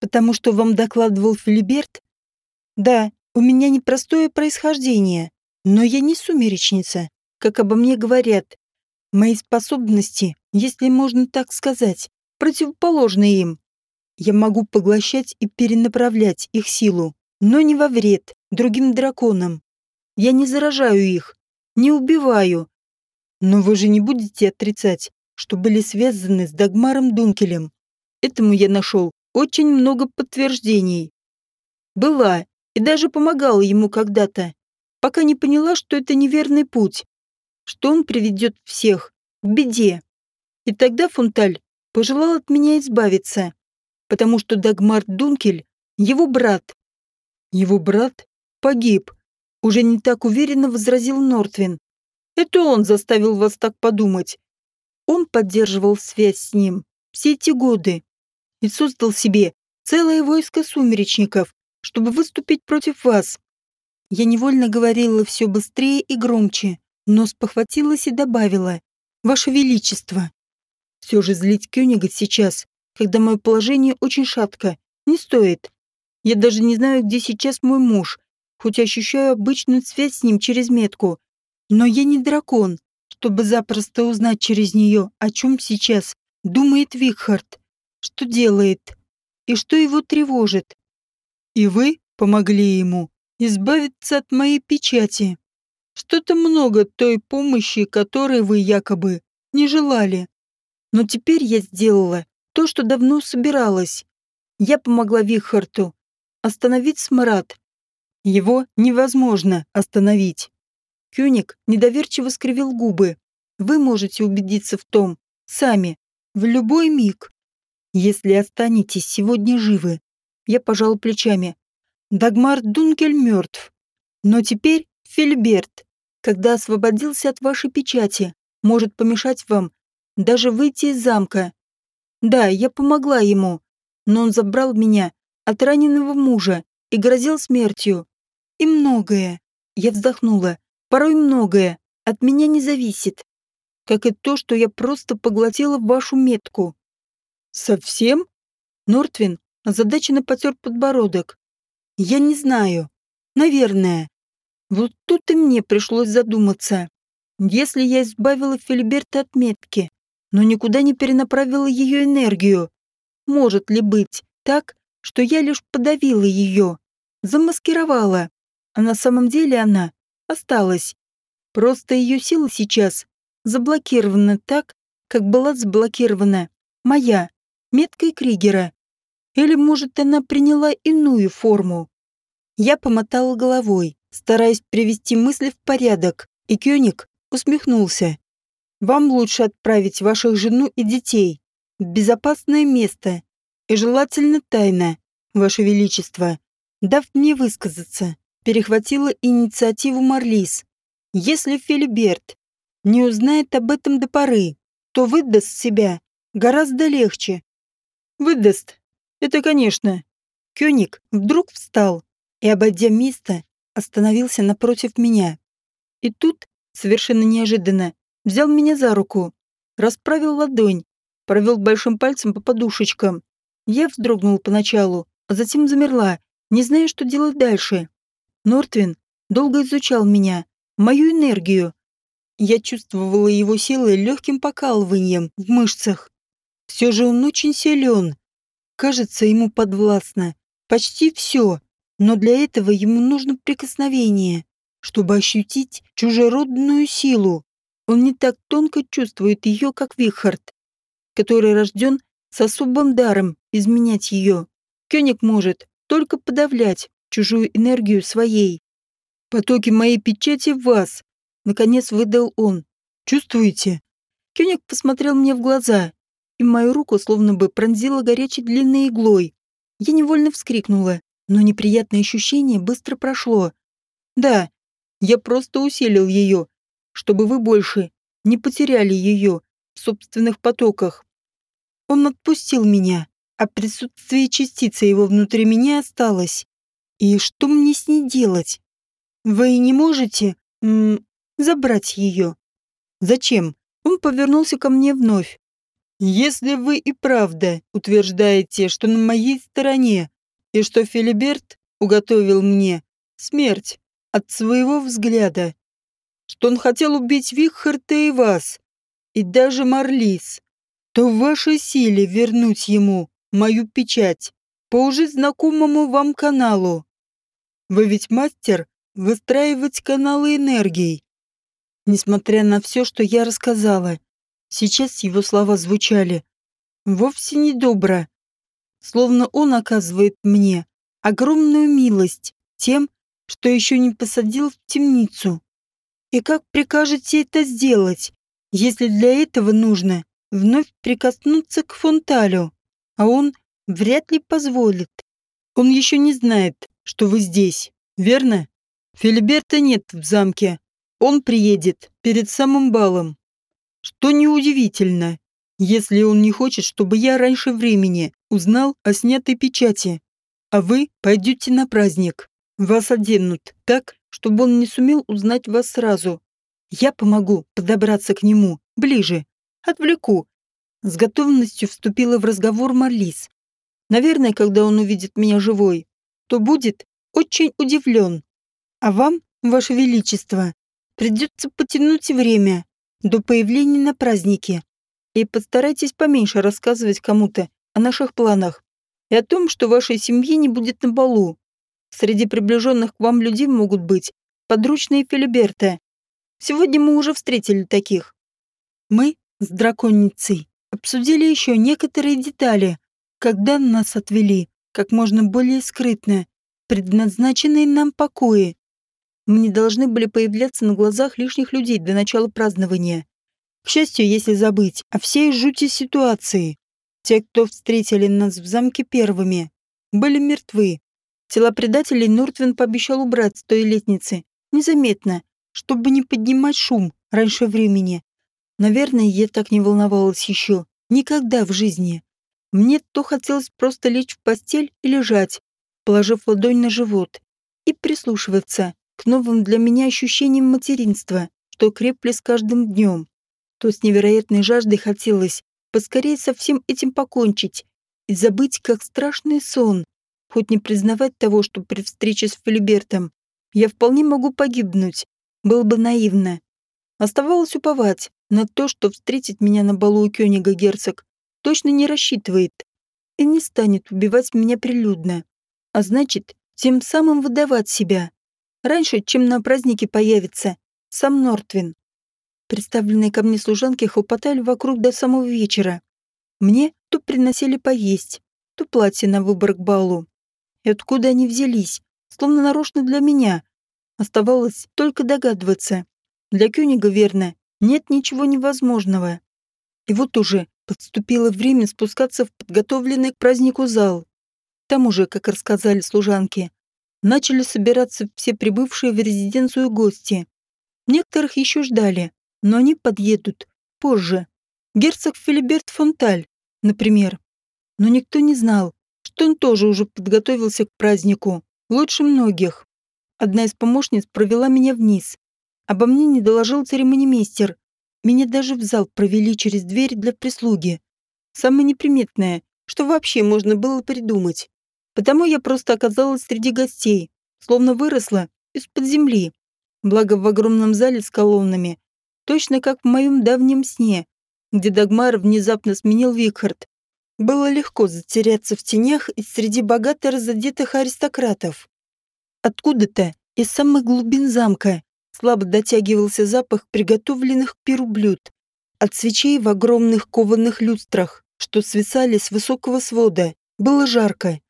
«Потому что вам докладывал Филиберт?» «Да, у меня непростое происхождение, но я не сумеречница, как обо мне говорят. Мои способности, если можно так сказать, противоположны им. Я могу поглощать и перенаправлять их силу, но не во вред другим драконам. Я не заражаю их, не убиваю. Но вы же не будете отрицать, что были связаны с Дагмаром Дункелем. Этому я нашел очень много подтверждений. Была и даже помогала ему когда-то, пока не поняла, что это неверный путь, что он приведет всех к беде. И тогда Фунталь пожелал от меня избавиться, потому что Дагмар Дункель — его брат. Его брат погиб, уже не так уверенно возразил Нортвин. Это он заставил вас так подумать. Он поддерживал связь с ним все эти годы и создал себе целое войско сумеречников, чтобы выступить против вас. Я невольно говорила все быстрее и громче, но спохватилась и добавила. «Ваше Величество!» Все же злить Кёнига сейчас, когда мое положение очень шатко, не стоит. Я даже не знаю, где сейчас мой муж, хоть ощущаю обычную связь с ним через метку. Но я не дракон, чтобы запросто узнать через нее, о чем сейчас думает Викхард, что делает и что его тревожит. И вы помогли ему избавиться от моей печати. Что-то много той помощи, которой вы якобы не желали. Но теперь я сделала то, что давно собиралась. Я помогла Вихарту остановить смрад. Его невозможно остановить. Кюник недоверчиво скривил губы. Вы можете убедиться в том, сами, в любой миг. Если останетесь сегодня живы, я пожал плечами. Дагмар Дункель мертв. Но теперь Фильберт, когда освободился от вашей печати, может помешать вам даже выйти из замка. Да, я помогла ему, но он забрал меня от раненого мужа и грозил смертью. И многое, я вздохнула, порой многое от меня не зависит. Как и то, что я просто поглотила вашу метку. Совсем? Нортвин озадаченно потер подбородок. Я не знаю. Наверное. Вот тут и мне пришлось задуматься. Если я избавила Филиберта от метки, но никуда не перенаправила ее энергию, может ли быть так, что я лишь подавила ее, замаскировала, а на самом деле она осталась. Просто ее сила сейчас заблокирована так, как была заблокирована моя, меткой Кригера. Или, может, она приняла иную форму? Я помотала головой, стараясь привести мысли в порядок, и Кёник усмехнулся. «Вам лучше отправить ваших жену и детей в безопасное место и желательно тайно, Ваше Величество, дав мне высказаться, перехватила инициативу Марлис. Если Филиберт не узнает об этом до поры, то выдаст себя гораздо легче. Выдаст, это, конечно. Кёник вдруг встал и, обойдя место, остановился напротив меня. И тут, совершенно неожиданно, взял меня за руку, расправил ладонь, провел большим пальцем по подушечкам. Я вздрогнул поначалу, а затем замерла, не зная, что делать дальше. Нортвин долго изучал меня, мою энергию. Я чувствовала его силы легким покалыванием в мышцах. Все же он очень силен, Кажется, ему подвластно почти все, но для этого ему нужно прикосновение, чтобы ощутить чужеродную силу. Он не так тонко чувствует ее, как Вихард, который рожден с особым даром изменять ее. Кёник может только подавлять чужую энергию своей. «Потоки моей печати в вас», — наконец выдал он. «Чувствуете?» Кёник посмотрел мне в глаза, и мою руку словно бы пронзила горячей длинной иглой. Я невольно вскрикнула, но неприятное ощущение быстро прошло. Да, я просто усилил ее, чтобы вы больше не потеряли ее в собственных потоках. Он отпустил меня, а присутствие частицы его внутри меня осталось. И что мне с ней делать? Вы не можете м забрать ее? Зачем? Он повернулся ко мне вновь. Если вы и правда утверждаете, что на моей стороне, и что Филиберт уготовил мне смерть от своего взгляда, что он хотел убить Вихарта и вас, и даже Марлис, то в вашей силе вернуть ему мою печать по уже знакомому вам каналу. Вы ведь мастер выстраивать каналы энергии. Несмотря на все, что я рассказала, сейчас его слова звучали вовсе не добро. Словно он оказывает мне огромную милость тем, что еще не посадил в темницу. И как прикажете это сделать, если для этого нужно вновь прикоснуться к Фонталю, а он вряд ли позволит. Он еще не знает, что вы здесь, верно? Филиберта нет в замке. Он приедет перед самым балом. Что неудивительно, если он не хочет, чтобы я раньше времени узнал о снятой печати. А вы пойдете на праздник. Вас оденут так, чтобы он не сумел узнать вас сразу. Я помогу подобраться к нему ближе, отвлеку. С готовностью вступила в разговор Марлис. Наверное, когда он увидит меня живой, то будет очень удивлен. А вам, ваше величество, придется потянуть время до появления на празднике. И постарайтесь поменьше рассказывать кому-то о наших планах и о том, что вашей семьи не будет на балу. Среди приближенных к вам людей могут быть подручные Филиберта. Сегодня мы уже встретили таких. Мы с драконицей обсудили еще некоторые детали, когда нас отвели как можно более скрытно, предназначенные нам покои. Мы не должны были появляться на глазах лишних людей до начала празднования. К счастью, если забыть о всей жути ситуации, те, кто встретили нас в замке первыми, были мертвы. Тела предателей Нортвин пообещал убрать с той лестницы, незаметно, чтобы не поднимать шум раньше времени. Наверное, я так не волновалась еще. Никогда в жизни. Мне то хотелось просто лечь в постель и лежать, положив ладонь на живот, и прислушиваться к новым для меня ощущениям материнства, что крепли с каждым днем. То с невероятной жаждой хотелось поскорее со всем этим покончить и забыть, как страшный сон, хоть не признавать того, что при встрече с Филибертом я вполне могу погибнуть, было бы наивно. Оставалось уповать на то, что встретить меня на балу у Кёнига герцог точно не рассчитывает и не станет убивать меня прилюдно, а значит, тем самым выдавать себя. Раньше, чем на празднике появится сам Нортвин. Представленные ко мне служанки хлопотали вокруг до самого вечера. Мне то приносили поесть, то платье на выбор к балу. И откуда они взялись, словно нарочно для меня. Оставалось только догадываться. Для Кёнига, верно, нет ничего невозможного. И вот уже подступило время спускаться в подготовленный к празднику зал. Там уже, как рассказали служанки, начали собираться все прибывшие в резиденцию гости. Некоторых еще ждали, но они подъедут позже. Герцог Филиберт Фонталь, например. Но никто не знал, он тоже уже подготовился к празднику, лучше многих. Одна из помощниц провела меня вниз. Обо мне не доложил церемонимейстер. Меня даже в зал провели через дверь для прислуги. Самое неприметное, что вообще можно было придумать. Потому я просто оказалась среди гостей, словно выросла из-под земли. Благо в огромном зале с колоннами, точно как в моем давнем сне, где Дагмар внезапно сменил Викхард. Было легко затеряться в тенях и среди богато разодетых аристократов. Откуда-то, из самых глубин замка, слабо дотягивался запах приготовленных к пиру блюд. От свечей в огромных кованых люстрах, что свисали с высокого свода, было жарко.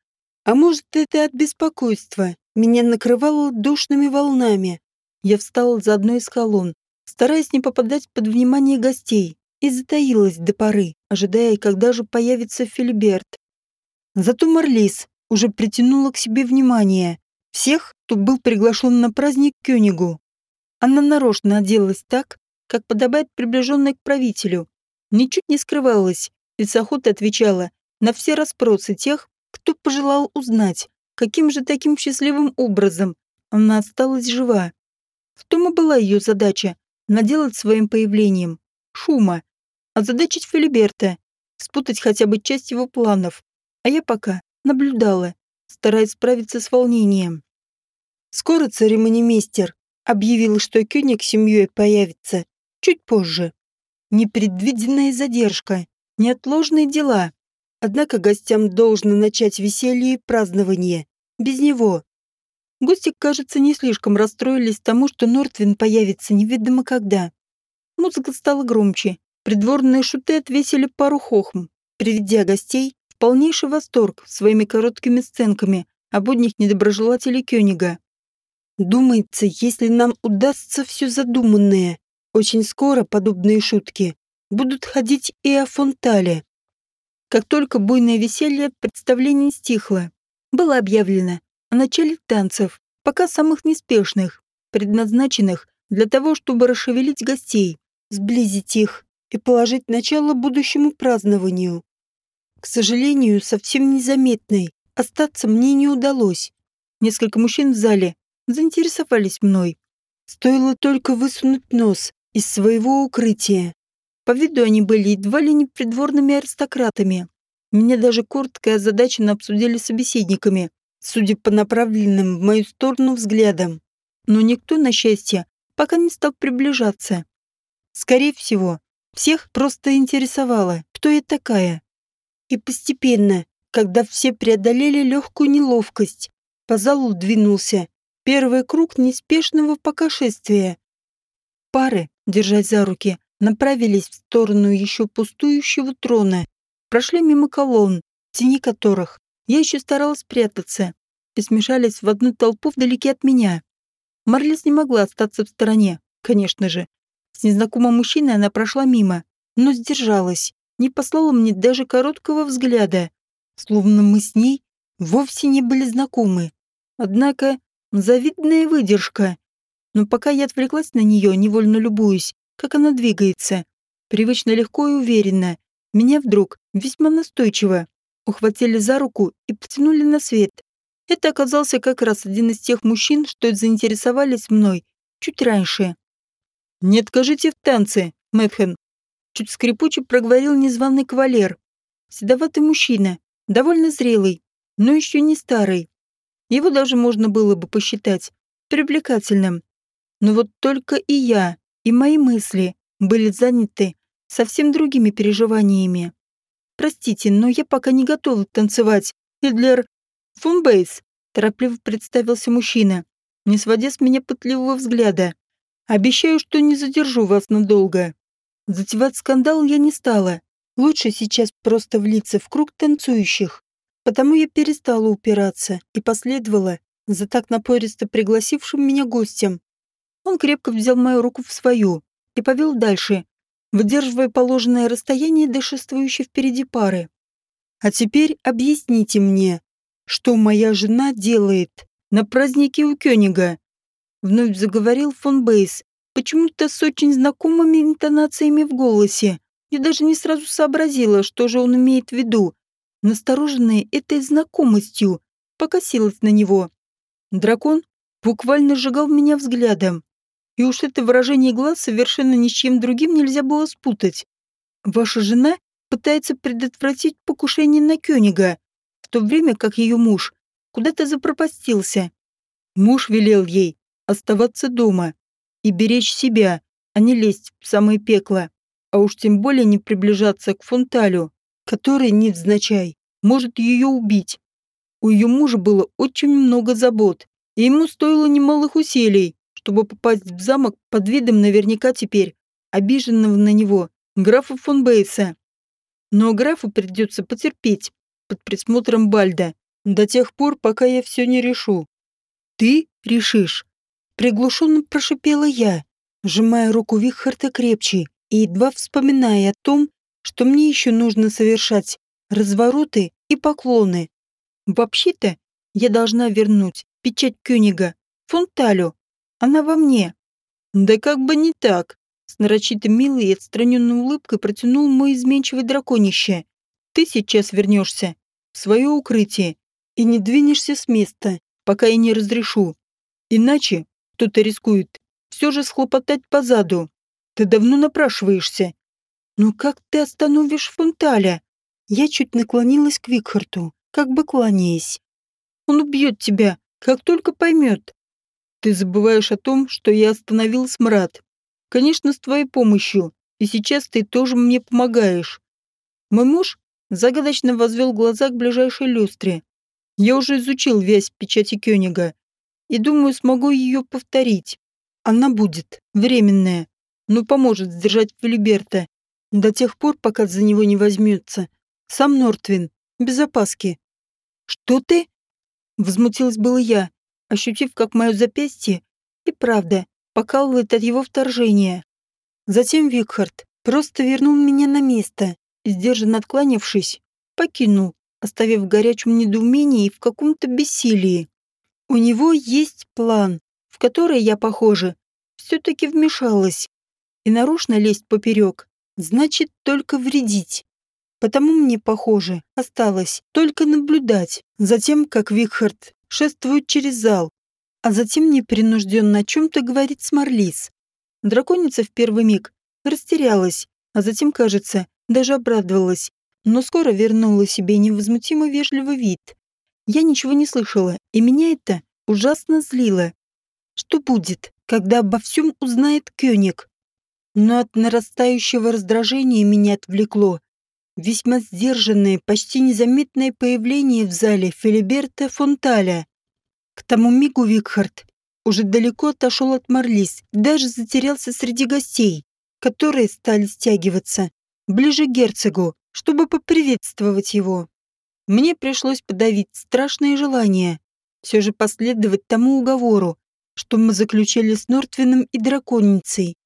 А может, это от беспокойства. Меня накрывало душными волнами. Я встала за одной из колонн, стараясь не попадать под внимание гостей, и затаилась до поры, ожидая, когда же появится Филиберт. Зато Марлис уже притянула к себе внимание всех, кто был приглашен на праздник Кёнигу. Она нарочно оделась так, как подобает приближенной к правителю, ничуть не скрывалась охотой отвечала на все расспросы тех, кто пожелал узнать, каким же таким счастливым образом она осталась жива. В том и была ее задача — наделать своим появлением шума, озадачить Филиберта, спутать хотя бы часть его планов. А я пока наблюдала, стараясь справиться с волнением. Скоро церемонимейстер объявил, что Кёник с семьей появится чуть позже. Непредвиденная задержка, неотложные дела, Однако гостям должно начать веселье и празднование. Без него. Гости, кажется, не слишком расстроились тому, что Нортвин появится неведомо когда. Музыка стала громче. Придворные шуты отвесили пару хохм, приведя гостей в полнейший восторг своими короткими сценками об одних недоброжелателей Кёнига. Думается, если нам удастся все задуманное, очень скоро подобные шутки будут ходить и о Фонтале. Как только буйное веселье представление стихло, было объявлено о начале танцев, пока самых неспешных, предназначенных для того, чтобы расшевелить гостей, сблизить их и положить начало будущему празднованию. К сожалению, совсем незаметной остаться мне не удалось. Несколько мужчин в зале заинтересовались мной. Стоило только высунуть нос из своего укрытия. По виду они были едва ли не придворными аристократами. Меня даже коротко и озадаченно обсудили собеседниками, судя по направленным в мою сторону взглядам. Но никто, на счастье, пока не стал приближаться. Скорее всего, всех просто интересовало, кто я такая. И постепенно, когда все преодолели легкую неловкость, по залу двинулся Первый круг неспешного покошествия. Пары, держась за руки, направились в сторону еще пустующего трона, прошли мимо колонн, тени которых я еще старалась спрятаться, и смешались в одну толпу вдалеке от меня. Марлис не могла остаться в стороне, конечно же. С незнакомым мужчиной она прошла мимо, но сдержалась, не послала мне даже короткого взгляда, словно мы с ней вовсе не были знакомы. Однако Завидная выдержка. Но пока я отвлеклась на нее, невольно любуюсь, как она двигается. Привычно легко и уверенно. Меня вдруг, весьма настойчиво, ухватили за руку и потянули на свет. Это оказался как раз один из тех мужчин, что заинтересовались мной чуть раньше. «Не откажите в танце, Мэтхэн!» Чуть скрипуче проговорил незваный кавалер. Седоватый мужчина, довольно зрелый, но еще не старый. Его даже можно было бы посчитать привлекательным. Но вот только и я, и мои мысли были заняты совсем другими переживаниями. Простите, но я пока не готова танцевать. Эдлер Фунбейс, торопливо представился мужчина, не сводя с меня пытливого взгляда. Обещаю, что не задержу вас надолго. Затевать скандал я не стала. Лучше сейчас просто влиться в круг танцующих. Потому я перестала упираться и последовала за так напористо пригласившим меня гостем. Он крепко взял мою руку в свою и повел дальше, выдерживая положенное расстояние до шествующей впереди пары. «А теперь объясните мне, что моя жена делает на празднике у Кёнига?» Вновь заговорил фон Бейс, почему-то с очень знакомыми интонациями в голосе. Я даже не сразу сообразила, что же он имеет в виду, настороженная этой знакомостью, покосилась на него. Дракон буквально сжигал меня взглядом. И уж это выражение глаз совершенно ни с чем другим нельзя было спутать. Ваша жена пытается предотвратить покушение на Кёнига, в то время как ее муж куда-то запропастился. Муж велел ей оставаться дома и беречь себя, а не лезть в самое пекло, а уж тем более не приближаться к Фонталю который, невзначай, может ее убить. У ее мужа было очень много забот, и ему стоило немалых усилий, чтобы попасть в замок под видом наверняка теперь обиженного на него графа фон Бейса. Но графу придется потерпеть под присмотром Бальда до тех пор, пока я все не решу. Ты решишь? Приглушенно прошипела я, сжимая руку Вихарта крепче и едва вспоминая о том, что мне еще нужно совершать развороты и поклоны. Вообще-то, я должна вернуть печать Кёнига, Фонталю. Она во мне. Да как бы не так. С нарочито милой и отстраненной улыбкой протянул мой изменчивый драконище. Ты сейчас вернешься в свое укрытие и не двинешься с места, пока я не разрешу. Иначе кто-то рискует все же схлопотать позаду. Ты давно напрашиваешься, «Ну как ты остановишь Фонталя?» Я чуть наклонилась к Викхарту, как бы кланяясь. «Он убьет тебя, как только поймет. Ты забываешь о том, что я остановил смрад. Конечно, с твоей помощью, и сейчас ты тоже мне помогаешь. Мой муж загадочно возвел глаза к ближайшей люстре. Я уже изучил весь печати Кёнига и думаю, смогу ее повторить. Она будет временная, но поможет сдержать Филиберта до тех пор, пока за него не возьмется. Сам Нортвин, без опаски. «Что ты?» Возмутилась было я, ощутив, как мое запястье и правда покалывает от его вторжения. Затем Викхард просто вернул меня на место сдержанно откланившись, покинул, оставив в горячем недоумении и в каком-то бессилии. У него есть план, в который я, похоже, все-таки вмешалась. И нарочно лезть поперек значит только вредить. Потому мне, похоже, осталось только наблюдать за тем, как Викхард шествует через зал, а затем непринужденно о чем-то говорит с Марлис. Драконица в первый миг растерялась, а затем, кажется, даже обрадовалась, но скоро вернула себе невозмутимо вежливый вид. Я ничего не слышала, и меня это ужасно злило. Что будет, когда обо всем узнает Кёник? Но от нарастающего раздражения меня отвлекло весьма сдержанное, почти незаметное появление в зале Филиберта Фонталя. К тому мигу Викхард уже далеко отошел от Марлис, даже затерялся среди гостей, которые стали стягиваться ближе к герцогу, чтобы поприветствовать его. Мне пришлось подавить страшное желание все же последовать тому уговору, что мы заключили с Нортвином и драконицей.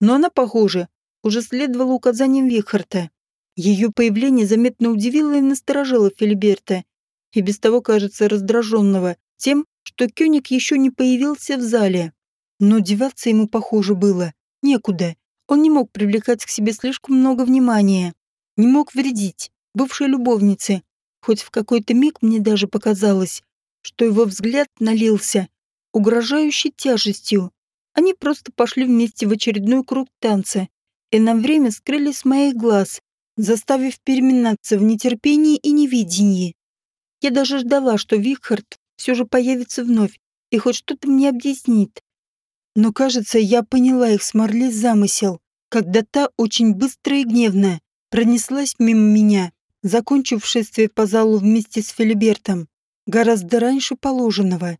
Но она, похоже, уже следовала указаниям Вихарта. Ее появление заметно удивило и насторожило Филиберта, и без того, кажется, раздраженного тем, что Кёник еще не появился в зале. Но деваться ему, похоже, было некуда. Он не мог привлекать к себе слишком много внимания, не мог вредить бывшей любовнице, хоть в какой-то миг мне даже показалось, что его взгляд налился угрожающей тяжестью. Они просто пошли вместе в очередной круг танца и на время скрылись с моих глаз, заставив переминаться в нетерпении и невидении. Я даже ждала, что Викхард все же появится вновь и хоть что-то мне объяснит. Но, кажется, я поняла их с Марли замысел, когда та очень быстро и гневно пронеслась мимо меня, закончив шествие по залу вместе с Филибертом гораздо раньше положенного.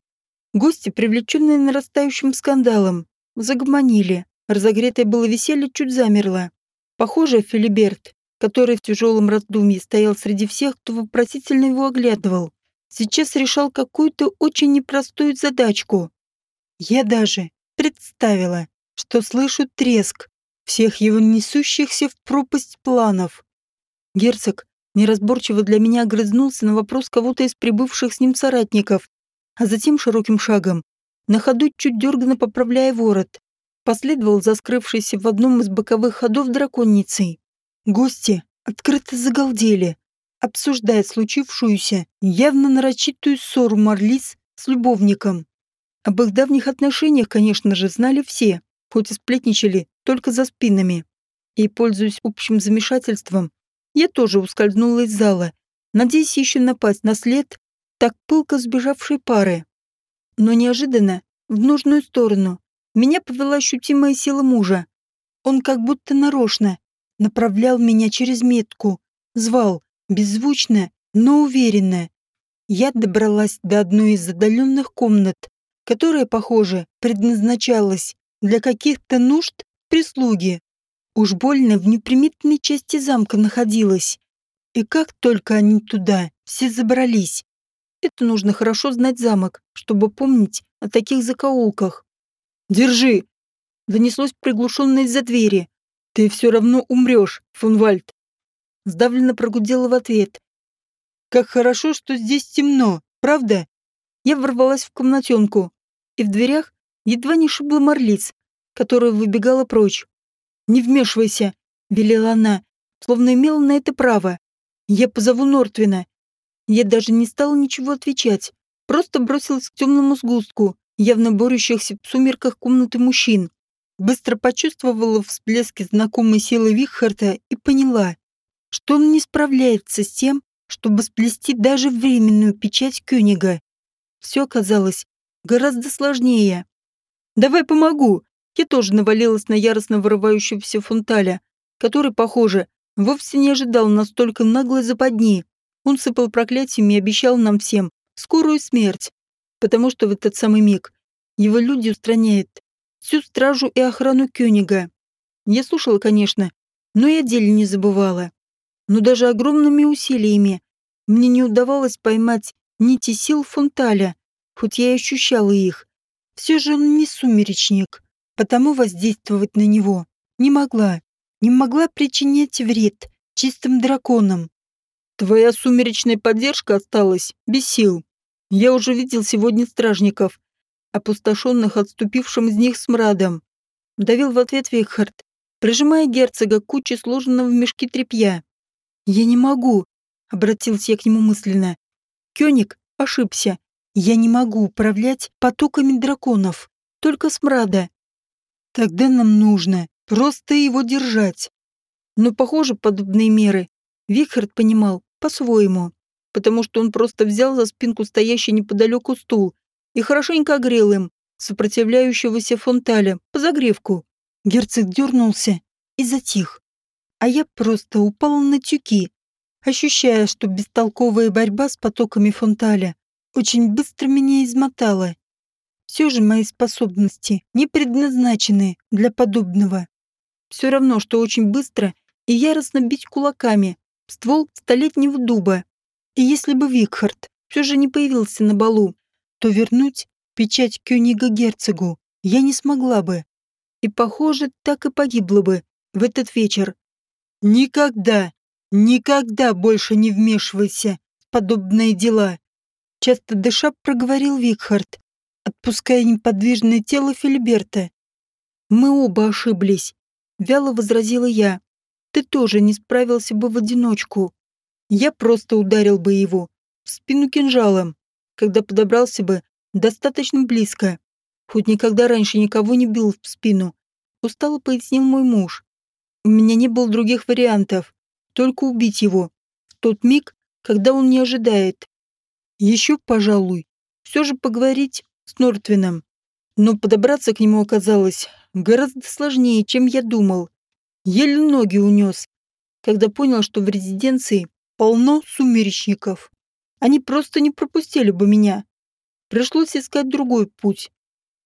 Гости, привлеченные нарастающим скандалом, загомонили. Разогретое было веселье чуть замерло. Похоже, Филиберт, который в тяжелом раздумье стоял среди всех, кто вопросительно его оглядывал, сейчас решал какую-то очень непростую задачку. Я даже представила, что слышу треск всех его несущихся в пропасть планов. Герцог неразборчиво для меня огрызнулся на вопрос кого-то из прибывших с ним соратников, а затем широким шагом, на ходу чуть дерганно поправляя ворот, последовал за скрывшейся в одном из боковых ходов драконницей. Гости открыто загалдели, обсуждая случившуюся, явно нарочитую ссору Марлис с любовником. Об их давних отношениях, конечно же, знали все, хоть и сплетничали только за спинами. И, пользуясь общим замешательством, я тоже ускользнула из зала, надеясь еще напасть на след так пылко сбежавшей пары. Но неожиданно, в нужную сторону, меня повела ощутимая сила мужа. Он как будто нарочно направлял меня через метку, звал, беззвучно, но уверенно. Я добралась до одной из отдаленных комнат, которая, похоже, предназначалась для каких-то нужд прислуги. Уж больно в неприметной части замка находилась. И как только они туда все забрались. Это нужно хорошо знать замок, чтобы помнить о таких закоулках. «Держи!» Донеслось приглушенное из-за двери. «Ты все равно умрешь, Фунвальд!» Сдавленно прогудела в ответ. «Как хорошо, что здесь темно, правда?» Я ворвалась в комнатенку, и в дверях едва не шибла Марлиц, которая выбегала прочь. «Не вмешивайся», — велела она, словно имела на это право. «Я позову Нортвина». Я даже не стала ничего отвечать, просто бросилась к темному сгустку, явно борющихся в сумерках комнаты мужчин. Быстро почувствовала всплески знакомой силы Вихарта и поняла, что он не справляется с тем, чтобы сплести даже временную печать Кёнига. Все оказалось гораздо сложнее. «Давай помогу!» Я тоже навалилась на яростно вырывающегося фунталя, который, похоже, вовсе не ожидал настолько наглой западни. Он сыпал проклятиями и обещал нам всем скорую смерть, потому что в этот самый миг его люди устраняют всю стражу и охрану Кёнига. Я слушала, конечно, но и о деле не забывала. Но даже огромными усилиями мне не удавалось поймать нити сил Фонталя, хоть я и ощущала их. Все же он не сумеречник, потому воздействовать на него не могла. Не могла причинять вред чистым драконам. Твоя сумеречная поддержка осталась без сил. Я уже видел сегодня стражников, опустошенных отступившим из них смрадом. Давил в ответ Вейхард, прижимая герцога к куче сложенного в мешки тряпья. «Я не могу», — обратился я к нему мысленно. Кёник ошибся. Я не могу управлять потоками драконов, только смрада. Тогда нам нужно просто его держать. Но, похоже, подобные меры Вихард понимал по-своему, потому что он просто взял за спинку стоящий неподалеку стул и хорошенько огрел им сопротивляющегося фонталя по загревку. Герцог дернулся и затих. А я просто упала на тюки, ощущая, что бестолковая борьба с потоками фонталя очень быстро меня измотала. Все же мои способности не предназначены для подобного. Все равно, что очень быстро и яростно бить кулаками ствол столетнего дуба. И если бы Викхард все же не появился на балу, то вернуть печать Кёнига герцогу я не смогла бы. И, похоже, так и погибла бы в этот вечер. Никогда, никогда больше не вмешивайся в подобные дела. Часто дыша проговорил Викхард, отпуская неподвижное тело Филиберта. Мы оба ошиблись. Вяло возразила я. Ты тоже не справился бы в одиночку. Я просто ударил бы его в спину кинжалом когда подобрался бы достаточно близко. Хоть никогда раньше никого не бил в спину. Устало пояснил мой муж. У меня не было других вариантов. Только убить его. В тот миг, когда он не ожидает. Еще, пожалуй, все же поговорить с Нортвином. Но подобраться к нему оказалось гораздо сложнее, чем я думал. Еле ноги унес, когда понял, что в резиденции полно сумеречников. Они просто не пропустили бы меня. Пришлось искать другой путь.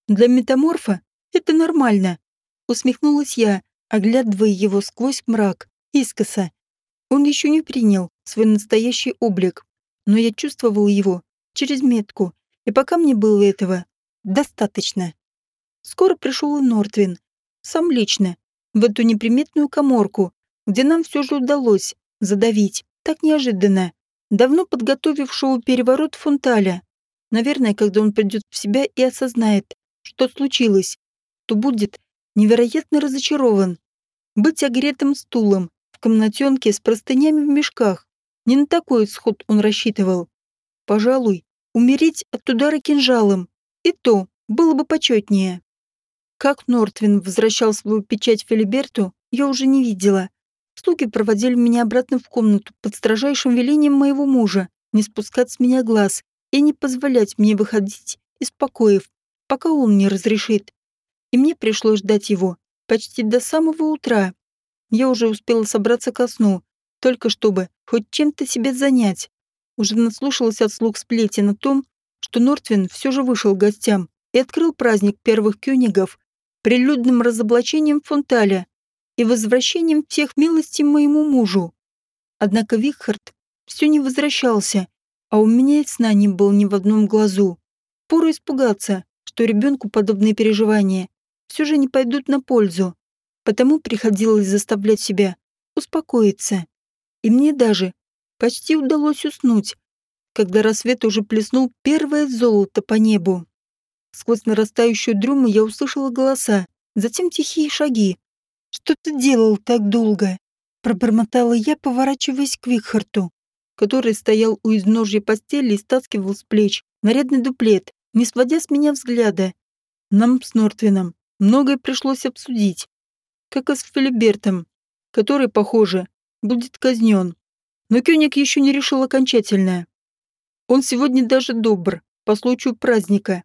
Для метаморфа это нормально. Усмехнулась я, оглядывая его сквозь мрак, искоса. Он еще не принял свой настоящий облик, но я чувствовал его через метку, и пока мне было этого достаточно. Скоро пришел и Нортвин, сам лично, в эту неприметную коморку, где нам все же удалось задавить, так неожиданно давно подготовившего переворот Фунталя. Наверное, когда он придет в себя и осознает, что случилось, то будет невероятно разочарован. Быть огретым стулом в комнатенке с простынями в мешках. Не на такой исход он рассчитывал. Пожалуй, умереть от удара кинжалом. И то было бы почетнее. Как Нортвин возвращал свою печать Филиберту, я уже не видела. Слуги проводили меня обратно в комнату под строжайшим велением моего мужа не спускать с меня глаз и не позволять мне выходить из покоев, пока он не разрешит. И мне пришлось ждать его почти до самого утра. Я уже успела собраться ко сну, только чтобы хоть чем-то себя занять. Уже наслушалась от слуг сплетен о том, что Нортвин все же вышел гостям и открыл праздник первых кёнигов прилюдным разоблачением Фонталя и возвращением всех милостей моему мужу. Однако Викхард все не возвращался, а у меня и сна не было ни в одном глазу. Пору испугаться, что ребенку подобные переживания все же не пойдут на пользу, потому приходилось заставлять себя успокоиться. И мне даже почти удалось уснуть, когда рассвет уже плеснул первое золото по небу. Сквозь нарастающую дрему я услышала голоса, затем тихие шаги, «Что ты делал так долго?» Пробормотала я, поворачиваясь к Викхарту, который стоял у изножья постели и стаскивал с плеч нарядный дуплет, не сводя с меня взгляда. Нам с Нортвином многое пришлось обсудить, как и с Филибертом, который, похоже, будет казнен. Но Кёник еще не решил окончательно. Он сегодня даже добр, по случаю праздника.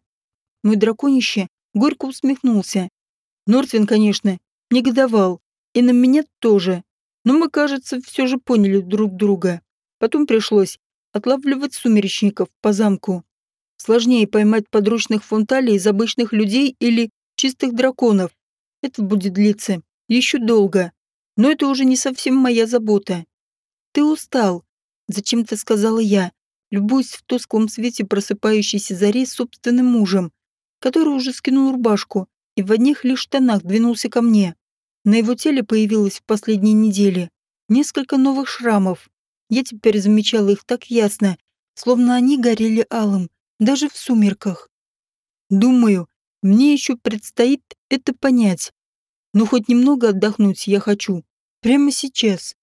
Мой драконище горько усмехнулся. Нортвин, конечно, негодовал. И на меня тоже. Но мы, кажется, все же поняли друг друга. Потом пришлось отлавливать сумеречников по замку. Сложнее поймать подручных фунталей из обычных людей или чистых драконов. Это будет длиться еще долго. Но это уже не совсем моя забота. Ты устал, зачем-то сказала я, любуясь в тусклом свете просыпающейся зари с собственным мужем, который уже скинул рубашку и в одних лишь штанах двинулся ко мне. На его теле появилось в последние недели несколько новых шрамов. Я теперь замечала их так ясно, словно они горели алым, даже в сумерках. Думаю, мне еще предстоит это понять. Но хоть немного отдохнуть я хочу. Прямо сейчас.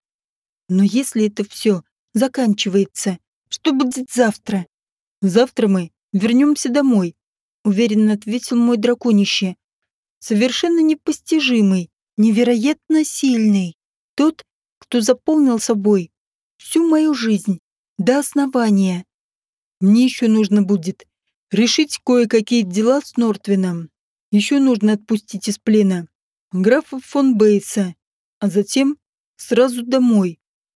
Но если это все заканчивается, что будет завтра? Завтра мы вернемся домой, уверенно ответил мой драконище. Совершенно непостижимый, невероятно сильный. Тот, кто заполнил собой всю мою жизнь до основания. Мне еще нужно будет решить кое-какие дела с Нортвином. Еще нужно отпустить из плена графа фон Бейса, а затем сразу домой.